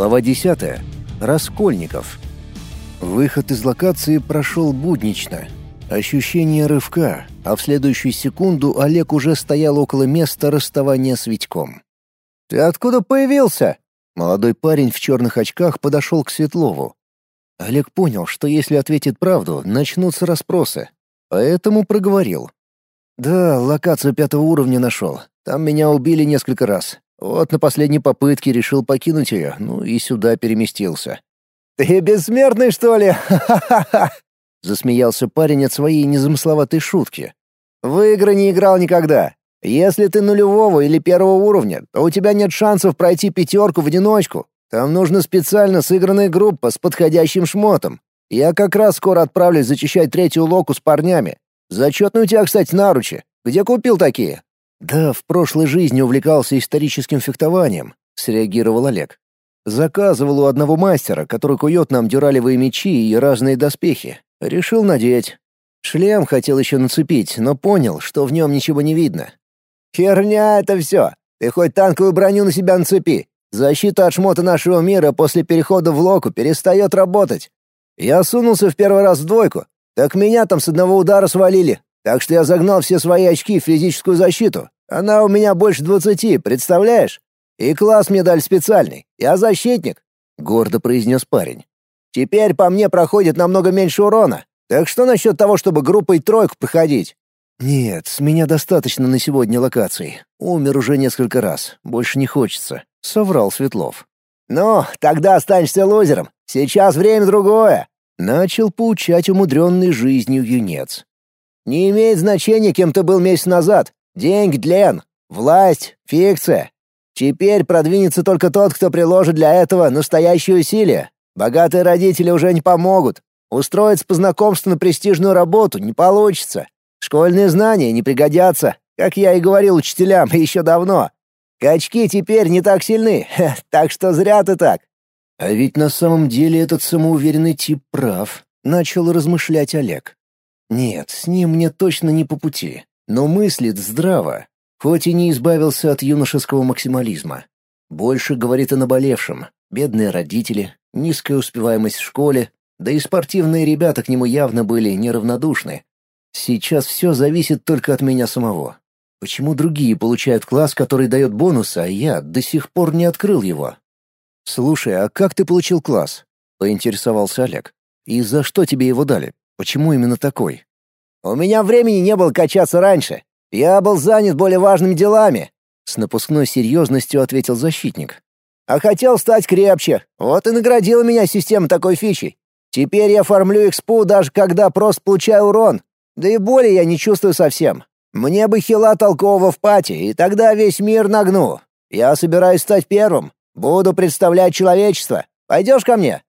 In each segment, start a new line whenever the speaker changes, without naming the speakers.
Глава 10. Раскольников. Выход из локации прошел буднично. Ощущение рывка, а в следующую секунду Олег уже стоял около места расставания с Витьком. «Ты откуда появился?» Молодой парень в черных очках подошел к Светлову. Олег понял, что если ответит правду, начнутся расспросы. Поэтому проговорил. «Да, локацию пятого уровня нашел. Там меня убили несколько раз. Вот на последней попытке решил покинуть ее, ну и сюда переместился. «Ты бессмертный, что ли? Ха-ха-ха!» Засмеялся парень от своей незамысловатой шутки. «В игры не играл никогда. Если ты нулевого или первого уровня, то у тебя нет шансов пройти пятерку в одиночку. Там нужна специально сыгранная группа с подходящим шмотом. Я как раз скоро отправлюсь зачищать третью локу с парнями. Зачетные у тебя, кстати, наручи. Где купил такие?» «Да, в прошлой жизни увлекался историческим фехтованием», — среагировал Олег. «Заказывал у одного мастера, который кует нам дюралевые мечи и разные доспехи. Решил надеть. Шлем хотел еще нацепить, но понял, что в нем ничего не видно». «Херня это все! Ты хоть танковую броню на себя нацепи! Защита от шмота нашего мира после перехода в локу перестает работать. Я сунулся в первый раз в двойку, так меня там с одного удара свалили, так что я загнал все свои очки в физическую защиту. Она у меня больше двадцати, представляешь? И класс мне дали специальный. Я защитник», — гордо произнес парень. «Теперь по мне проходит намного меньше урона. Так что насчет того, чтобы группой тройку проходить?» «Нет, с меня достаточно на сегодня локаций. Умер уже несколько раз. Больше не хочется», — соврал Светлов. «Ну, тогда останешься лузером. Сейчас время другое», — начал поучать умудренный жизнью юнец. Не имеет значения, кем ты был месяц назад. Деньги, длен, власть, фикция. Теперь продвинется только тот, кто приложит для этого настоящие усилия. Богатые родители уже не помогут. Устроиться по знакомству на престижную работу не получится. Школьные знания не пригодятся, как я и говорил учителям еще давно. Качки теперь не так сильны, так что зря ты так. А ведь на самом деле этот самоуверенный тип прав, начал размышлять Олег. Нет, с ним мне точно не по пути, но мыслит здраво, хоть и не избавился от юношеского максимализма. Больше говорит о наболевшем. Бедные родители, низкая успеваемость в школе, да и спортивные ребята к нему явно были неравнодушны. Сейчас все зависит только от меня самого. Почему другие получают класс, который дает бонусы, а я до сих пор не открыл его? «Слушай, а как ты получил класс?» — поинтересовался Олег. «И за что тебе его дали? Почему именно такой? У меня времени не было качаться раньше. Я был занят более важными делами, с напускной серьезностью ответил защитник. А хотел стать крепче. Вот и наградила меня система такой фичей. Теперь я формлю экспу даже когда просто получаю урон. Да и боли я не чувствую совсем. Мне бы хила толкового в пати, и тогда весь мир нагну. Я собираюсь стать первым. Буду представлять человечество. Пойдешь ко мне?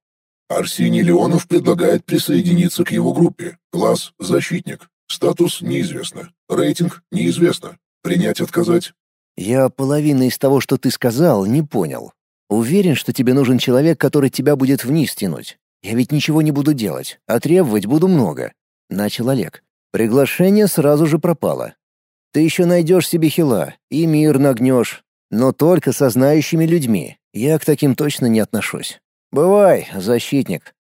Арсений Леонов предлагает присоединиться к его группе. Класс – защитник. Статус – неизвестно. Рейтинг – неизвестно. Принять, отказать?
Я половины из того, что ты сказал, не понял. Уверен, что тебе нужен человек, который тебя будет вниз тянуть. Я ведь ничего не буду делать, а требовать буду много. Начал Олег. Приглашение сразу же пропало. Ты еще найдешь себе хила и мир нагнешь, но только со знающими людьми. Я к таким точно не отношусь. «Бывай, защитник».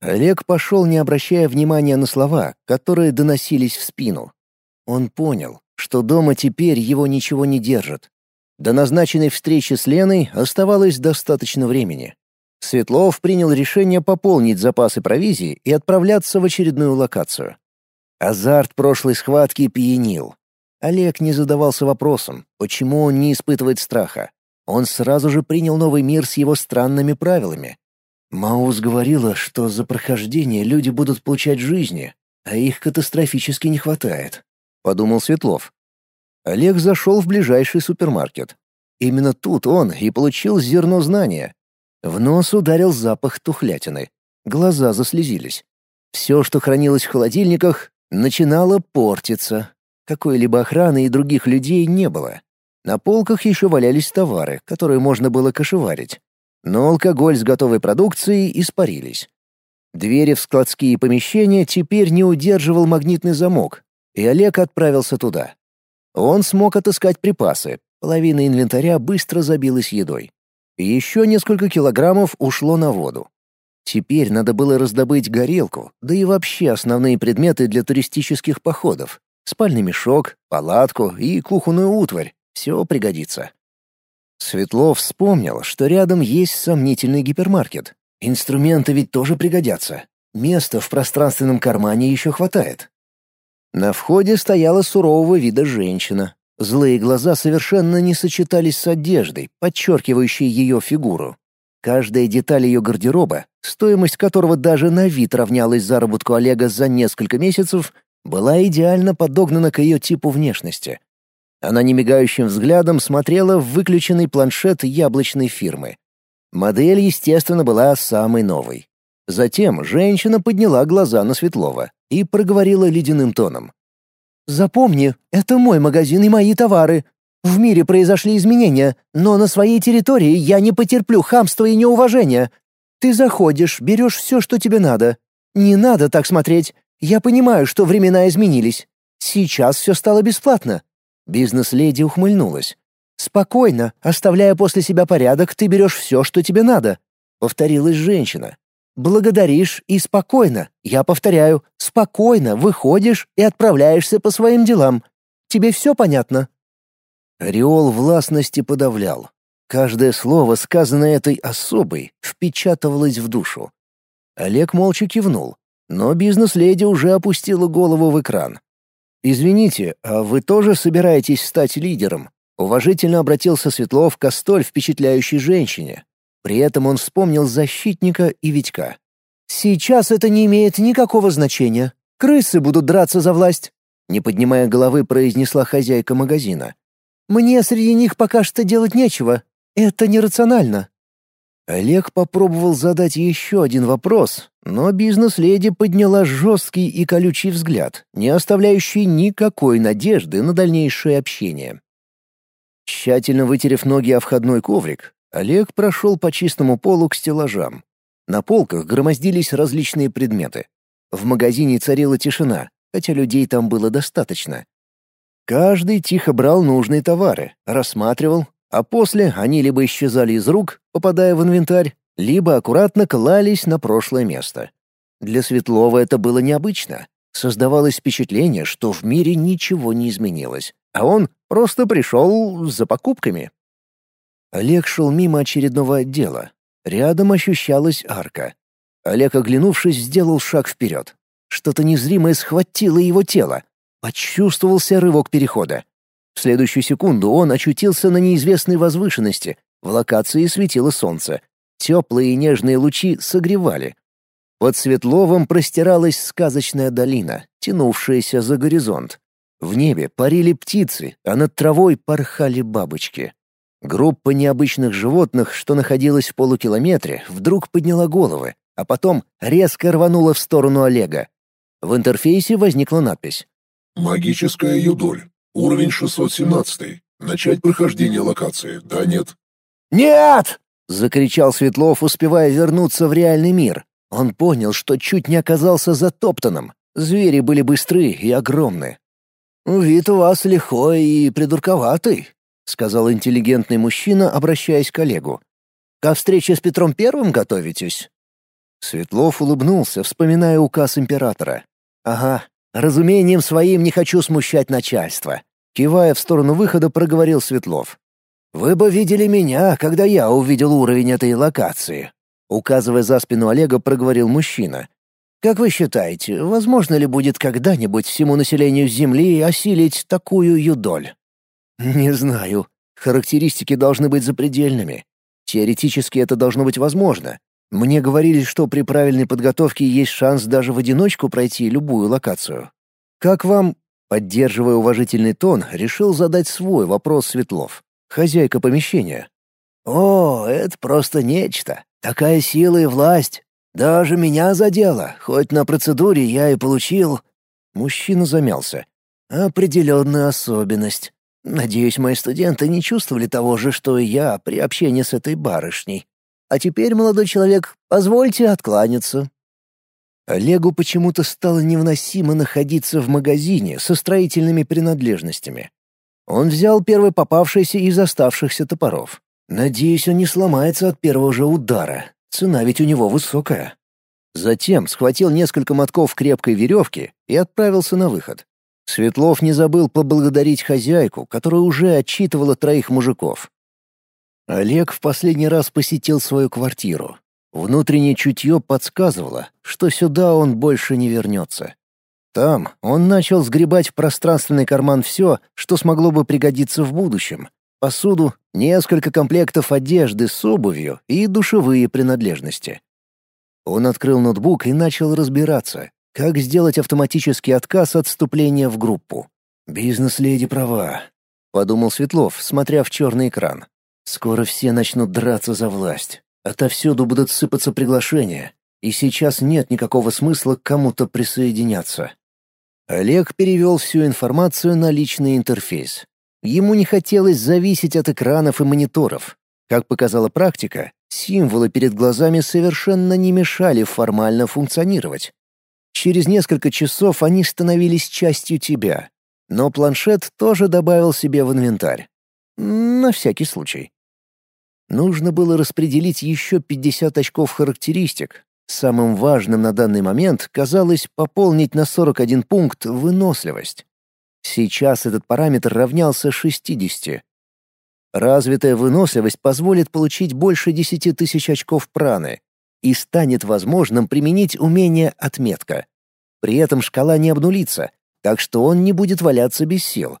Олег пошел, не обращая внимания на слова, которые доносились в спину. Он понял, что дома теперь его ничего не держит. До назначенной встречи с Леной оставалось достаточно времени. Светлов принял решение пополнить запасы провизии и отправляться в очередную локацию. Азарт прошлой схватки пьянил. Олег не задавался вопросом, почему он не испытывает страха. Он сразу же принял новый мир с его странными правилами. Маус говорила, что за прохождение люди будут получать жизни, а их катастрофически не хватает, подумал Светлов. Олег зашел в ближайший супермаркет. Именно тут он и получил зерно знания. В нос ударил запах тухлятины. Глаза заслезились. Все, что хранилось в холодильниках, начинало портиться. Какой-либо охраны и других людей не было. На полках еще валялись товары, которые можно было кошеварить. Но алкоголь с готовой продукцией испарились. Двери в складские помещения теперь не удерживал магнитный замок, и Олег отправился туда. Он смог отыскать припасы, половина инвентаря быстро забилась едой. Еще несколько килограммов ушло на воду. Теперь надо было раздобыть горелку, да и вообще основные предметы для туристических походов. Спальный мешок, палатку и кухонную утварь. Все пригодится. Светлов вспомнил, что рядом есть сомнительный гипермаркет. Инструменты ведь тоже пригодятся. Места в пространственном кармане еще хватает. На входе стояла сурового вида женщина. Злые глаза совершенно не сочетались с одеждой, подчеркивающей ее фигуру. Каждая деталь ее гардероба, стоимость которого даже на вид равнялась заработку Олега за несколько месяцев, была идеально подогнана к ее типу внешности. Она немигающим взглядом смотрела в выключенный планшет яблочной фирмы. Модель, естественно, была самой новой. Затем женщина подняла глаза на Светлова и проговорила ледяным тоном. Запомни, это мой магазин и мои товары. В мире произошли изменения, но на своей территории я не потерплю хамства и неуважения. Ты заходишь, берешь все, что тебе надо. Не надо так смотреть. Я понимаю, что времена изменились. Сейчас все стало бесплатно». Бизнес-леди ухмыльнулась. «Спокойно, оставляя после себя порядок, ты берешь все, что тебе надо», — повторилась женщина. Благодаришь и спокойно, я повторяю, спокойно выходишь и отправляешься по своим делам. Тебе все понятно?» Ореол властности подавлял. Каждое слово, сказанное этой особой, впечатывалось в душу. Олег молча кивнул, но бизнес-леди уже опустила голову в экран. «Извините, а вы тоже собираетесь стать лидером?» Уважительно обратился Светлов к столь впечатляющей женщине, при этом он вспомнил защитника и Витька. «Сейчас это не имеет никакого значения. Крысы будут драться за власть», — не поднимая головы, произнесла хозяйка магазина. «Мне среди них пока что делать нечего. Это нерационально». Олег попробовал задать еще один вопрос, но бизнес-леди подняла жесткий и колючий взгляд, не оставляющий никакой надежды на дальнейшее общение. Тщательно вытерев ноги о входной коврик, Олег прошел по чистому полу к стеллажам. На полках громоздились различные предметы. В магазине царила тишина, хотя людей там было достаточно. Каждый тихо брал нужные товары, рассматривал, а после они либо исчезали из рук, попадая в инвентарь, либо аккуратно клались на прошлое место. Для Светлова это было необычно. Создавалось впечатление, что в мире ничего не изменилось, а он просто пришел за покупками. Олег шел мимо очередного отдела. Рядом ощущалась арка. Олег, оглянувшись, сделал шаг вперед. Что-то незримое схватило его тело. Почувствовался рывок перехода. В следующую секунду он очутился на неизвестной возвышенности. В локации светило солнце. Теплые и нежные лучи согревали. Под Светловым простиралась сказочная долина, тянувшаяся за горизонт. В небе парили птицы, а над травой порхали бабочки. Группа необычных животных, что находилась в полукилометре, вдруг подняла головы, а потом резко рванула в сторону Олега. В интерфейсе возникла надпись.
«Магическая юдоль. Уровень 617. Начать прохождение локации. Да, нет?»
«Нет!» — закричал Светлов, успевая вернуться в реальный мир. Он понял, что чуть не оказался затоптанным. Звери были быстры и огромны. «Вид у вас лихой и придурковатый», — сказал интеллигентный мужчина, обращаясь к коллегу. «Ко встрече с Петром Первым готовитесь?» Светлов улыбнулся, вспоминая указ императора. «Ага, разумением своим не хочу смущать начальство», — кивая в сторону выхода, проговорил Светлов. «Вы бы видели меня, когда я увидел уровень этой локации», — указывая за спину Олега, проговорил мужчина. «Как вы считаете, возможно ли будет когда-нибудь всему населению Земли осилить такую юдоль?» Не знаю. Характеристики должны быть запредельными. Теоретически это должно быть возможно. Мне говорили, что при правильной подготовке есть шанс даже в одиночку пройти любую локацию. Как вам, поддерживая уважительный тон, решил задать свой вопрос Светлов, хозяйка помещения. О, это просто нечто. Такая сила и власть. Даже меня задело, хоть на процедуре я и получил. Мужчина замялся. Определенную особенность. Надеюсь, мои студенты не чувствовали того же, что и я при общении с этой барышней. А теперь, молодой человек, позвольте откланяться». Олегу почему-то стало невыносимо находиться в магазине со строительными принадлежностями. Он взял первый попавшийся из оставшихся топоров. Надеюсь, он не сломается от первого же удара. Цена ведь у него высокая. Затем схватил несколько мотков крепкой веревки и отправился на выход. Светлов не забыл поблагодарить хозяйку, которая уже отчитывала троих мужиков. Олег в последний раз посетил свою квартиру. Внутреннее чутье подсказывало, что сюда он больше не вернется. Там он начал сгребать в пространственный карман все, что смогло бы пригодиться в будущем. Посуду, несколько комплектов одежды с обувью и душевые принадлежности. Он открыл ноутбук и начал разбираться, как сделать автоматический отказ от вступления в группу. «Бизнес-леди права», — подумал Светлов, смотря в черный экран. «Скоро все начнут драться за власть. Отовсюду будут сыпаться приглашения, и сейчас нет никакого смысла к кому-то присоединяться». Олег перевел всю информацию на личный интерфейс. Ему не хотелось зависеть от экранов и мониторов. Как показала практика, символы перед глазами совершенно не мешали формально функционировать. Через несколько часов они становились частью тебя. Но планшет тоже добавил себе в инвентарь. На всякий случай. Нужно было распределить еще 50 очков характеристик. Самым важным на данный момент казалось пополнить на 41 пункт выносливость. Сейчас этот параметр равнялся 60. Развитая выносливость позволит получить больше 10 тысяч очков праны, и станет возможным применить умение «Отметка». При этом шкала не обнулится, так что он не будет валяться без сил.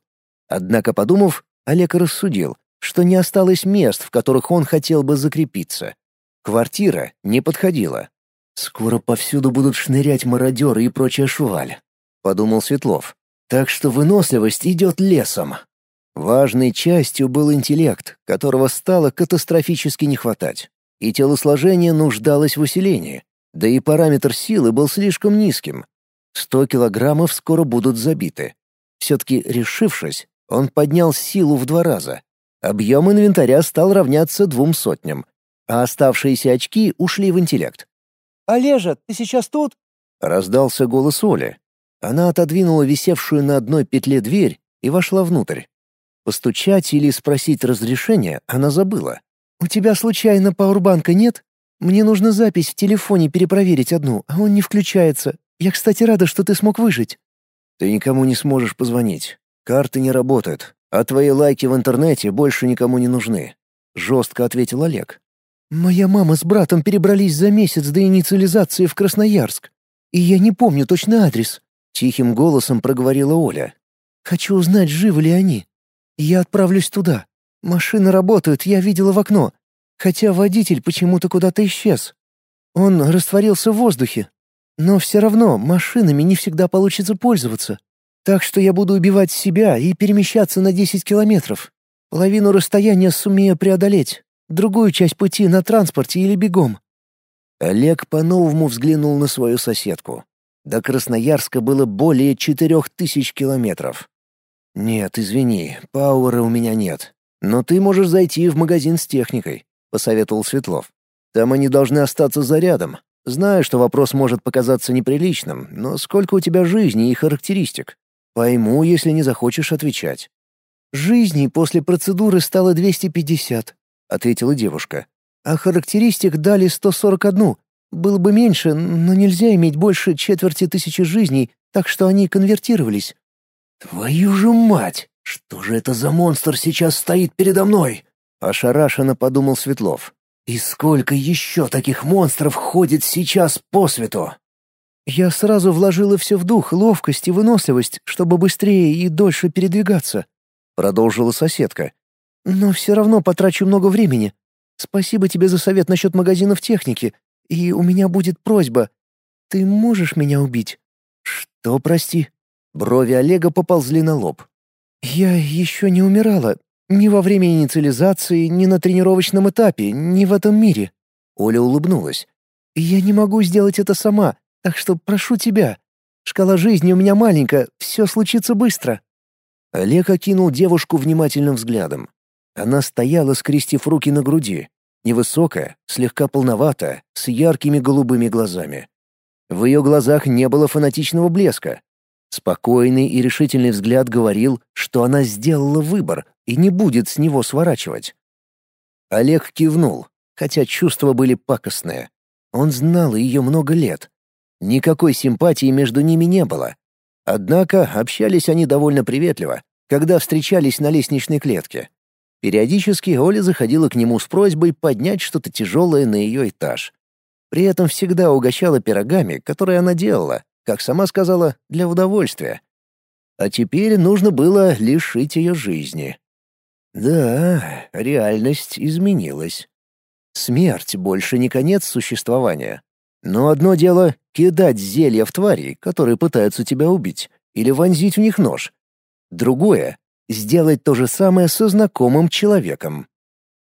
Однако, подумав, Олег рассудил, что не осталось мест, в которых он хотел бы закрепиться. Квартира не подходила. «Скоро повсюду будут шнырять мародеры и прочая шваль», — подумал Светлов. «Так что выносливость идет лесом». Важной частью был интеллект, которого стало катастрофически не хватать и телосложение нуждалось в усилении, да и параметр силы был слишком низким. Сто килограммов скоро будут забиты. Все-таки решившись, он поднял силу в два раза. Объем инвентаря стал равняться двум сотням, а оставшиеся очки ушли в интеллект.
«Олежа, ты сейчас тут?»
— раздался голос Оли. Она отодвинула висевшую на одной петле дверь и вошла внутрь. Постучать или спросить разрешения она забыла. «У тебя случайно пауэрбанка нет? Мне нужно запись в телефоне перепроверить одну, а он не включается. Я, кстати, рада, что ты смог выжить». «Ты никому не сможешь позвонить. Карты не работают, а твои лайки в интернете больше никому не нужны», — жестко ответил Олег.
«Моя мама с братом перебрались за месяц до инициализации в Красноярск, и я не помню точный адрес», — тихим голосом проговорила Оля. «Хочу узнать, живы ли они. Я отправлюсь туда. Машины работают, я видела в окно. Хотя водитель почему-то куда-то исчез. Он растворился в воздухе. Но все равно машинами не всегда получится пользоваться. Так что я буду убивать себя и перемещаться на 10 километров. Половину расстояния сумею преодолеть. Другую часть пути на транспорте или бегом.
Олег по-новому взглянул на свою соседку. До Красноярска было более четырех тысяч километров. «Нет, извини, пауэра у меня нет. «Но ты можешь зайти в магазин с техникой», — посоветовал Светлов. «Там они должны остаться зарядом. Знаю, что вопрос может показаться неприличным, но сколько у тебя жизни и характеристик? Пойму, если не захочешь отвечать».
«Жизни после процедуры стало 250», — ответила девушка. «А характеристик дали 141. Было бы меньше, но нельзя иметь больше четверти тысячи жизней, так что они конвертировались».
«Твою же мать!» «Что же это за монстр сейчас стоит передо мной?» — ошарашенно подумал Светлов. «И сколько еще таких монстров ходит сейчас по свету?»
«Я сразу вложила все в дух, ловкость и выносливость, чтобы быстрее и дольше передвигаться», — продолжила соседка. «Но все равно потрачу много времени. Спасибо тебе за совет насчет магазинов техники. И у меня будет просьба. Ты можешь меня убить?»
«Что, прости?» Брови Олега поползли на лоб.
«Я еще не умирала. Ни во время инициализации, ни на тренировочном этапе, ни в этом мире».
Оля улыбнулась.
«Я не могу сделать это сама, так что прошу тебя. Шкала жизни у меня маленькая, все случится быстро».
Олег окинул девушку внимательным взглядом. Она стояла, скрестив руки на груди. Невысокая, слегка полноватая, с яркими голубыми глазами. В ее глазах не было фанатичного блеска, Спокойный и решительный взгляд говорил, что она сделала выбор и не будет с него сворачивать. Олег кивнул, хотя чувства были пакостные. Он знал ее много лет. Никакой симпатии между ними не было. Однако общались они довольно приветливо, когда встречались на лестничной клетке. Периодически Оля заходила к нему с просьбой поднять что-то тяжелое на ее этаж. При этом всегда угощала пирогами, которые она делала, как сама сказала, для удовольствия. А теперь нужно было лишить ее жизни. Да, реальность изменилась. Смерть больше не конец существования. Но одно дело — кидать зелья в тварей, которые пытаются тебя убить, или вонзить в них нож. Другое — сделать то же самое со знакомым человеком.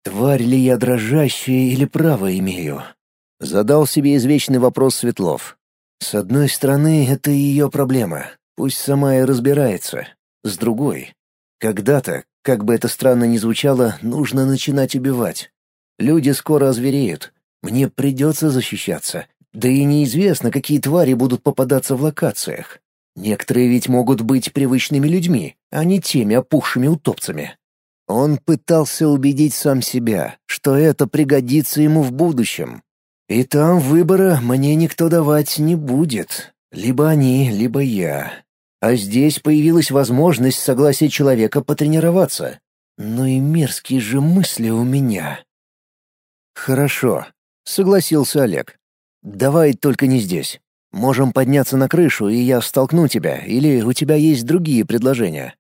«Тварь ли я дрожащая или право имею?» Задал себе извечный вопрос Светлов. С одной стороны, это ее проблема. Пусть сама и разбирается. С другой, когда-то, как бы это странно ни звучало, нужно начинать убивать. Люди скоро озвереют. Мне придется защищаться. Да и неизвестно, какие твари будут попадаться в локациях. Некоторые ведь могут быть привычными людьми, а не теми опухшими утопцами. Он пытался убедить сам себя, что это пригодится ему в будущем. И там выбора мне никто давать не будет. Либо они, либо я. А здесь появилась возможность согласия человека потренироваться. Но и мерзкие же мысли у меня. «Хорошо», — согласился Олег. «Давай только не здесь. Можем подняться на крышу, и я столкну тебя, или у тебя есть другие предложения?»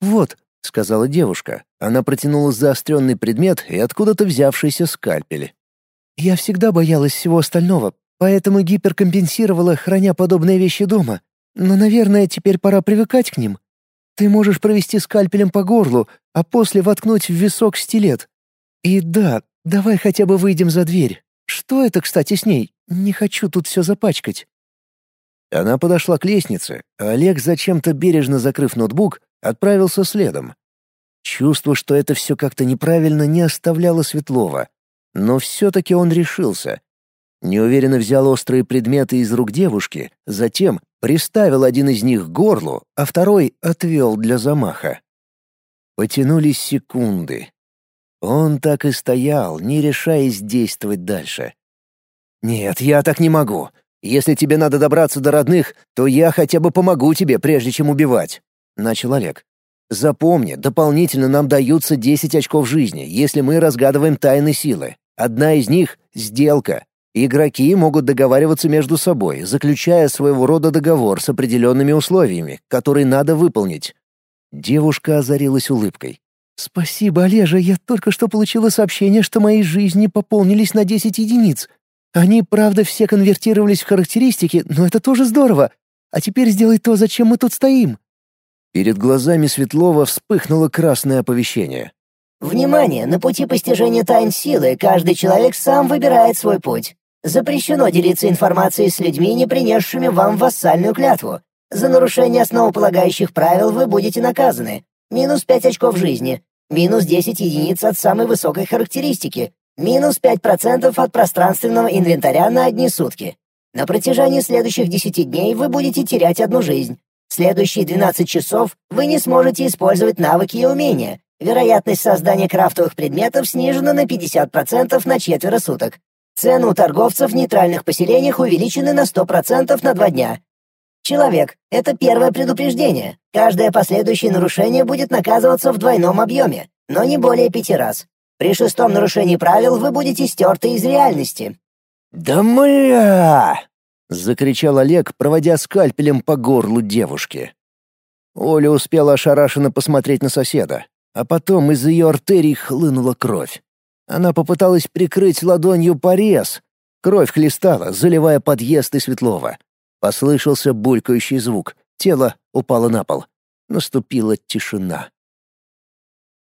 «Вот», — сказала девушка. Она протянула заостренный предмет и откуда-то взявшийся скальпель. «Я всегда боялась всего остального, поэтому гиперкомпенсировала, храня подобные вещи дома. Но, наверное, теперь пора привыкать к ним. Ты можешь провести скальпелем по горлу, а после воткнуть в висок стилет. И да, давай хотя бы выйдем за дверь. Что это, кстати, с ней? Не хочу тут все запачкать». Она подошла к лестнице, а Олег, зачем-то бережно закрыв ноутбук, отправился следом. Чувство, что это все как-то неправильно, не оставляло Светлова. Но все-таки он решился. Неуверенно взял острые предметы из рук девушки, затем приставил один из них к горлу, а второй отвел для замаха. Потянулись секунды. Он так и стоял, не решаясь действовать дальше. «Нет, я так не могу. Если тебе надо добраться до родных, то я хотя бы помогу тебе, прежде чем убивать», — начал Олег. «Запомни, дополнительно нам даются 10 очков жизни, если мы разгадываем тайны силы. Одна из них — сделка. Игроки могут договариваться между собой, заключая своего рода договор с определенными условиями, которые надо выполнить». Девушка озарилась улыбкой. «Спасибо, Олежа, я только что получила сообщение, что мои жизни пополнились на 10 единиц. Они, правда, все конвертировались в характеристики, но это тоже здорово. А теперь сделай то, зачем мы тут стоим». Перед глазами Светлова вспыхнуло красное оповещение.
«Внимание! На пути постижения тайн силы каждый человек сам выбирает свой путь. Запрещено делиться информацией с людьми, не принесшими вам вассальную клятву. За нарушение основополагающих правил вы будете наказаны. Минус 5 очков жизни, минус 10 единиц от самой высокой характеристики, Минус 5% от пространственного инвентаря на одни сутки. На протяжении следующих 10 дней вы будете терять одну жизнь. Следующие 12 часов вы не сможете использовать навыки и умения. Вероятность создания крафтовых предметов снижена на 50% на четверо суток. Цены у торговцев в нейтральных поселениях увеличены на 100% на 2 дня. Человек — это первое предупреждение. Каждое последующее нарушение будет наказываться в двойном объеме, но не более пяти раз. При шестом нарушении правил вы будете стерты из реальности».
«Да мля!» — закричал Олег, проводя скальпелем по горлу девушки. Оля успела ошарашенно посмотреть на соседа, а потом из ее артерий хлынула кровь. Она попыталась прикрыть ладонью порез. Кровь хлестала, заливая подъезд и Светлова. Послышался булькающий звук. Тело упало на пол. Наступила тишина.